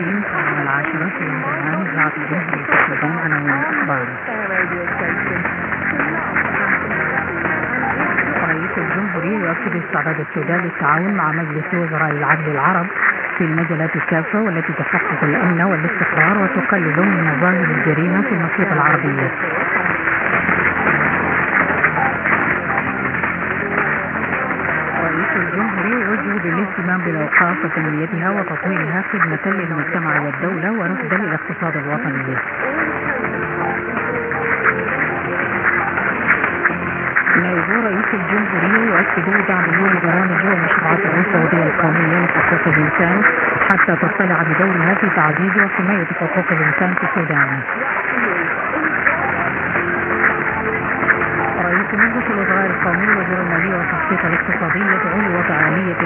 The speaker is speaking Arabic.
الاثنين على في عناوين الأخبار. رئيس الجمهورية يؤكد استعداد السودان للتعاون مع مجلس وزراء العدل العرب في المجالات الكافة والتي تحقق الأمن والاستقرار وتقلل من مظاهر الجريمة في المنطقة العربية. رئيس الجمهورية يوجه بالاهتمام بالأوقاف وتنميتها وتطويرها خدمة للمجتمع والدولة ورفدا للاقتصاد الوطني نائب رئيس الجمهورية يؤكد دعمه لبرامج ومشروعات الرفوضية القومية لحقوق الإنسان حتى تطلع بدورها في تعزيز وحماية حقوق الإنسان في السودان. رئيس مجلس الوزراء القومي وزير المالية والتخطيط الاقتصادي يدعو لوضع آلية